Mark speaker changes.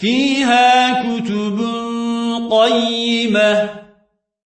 Speaker 1: فيها كتب قيمة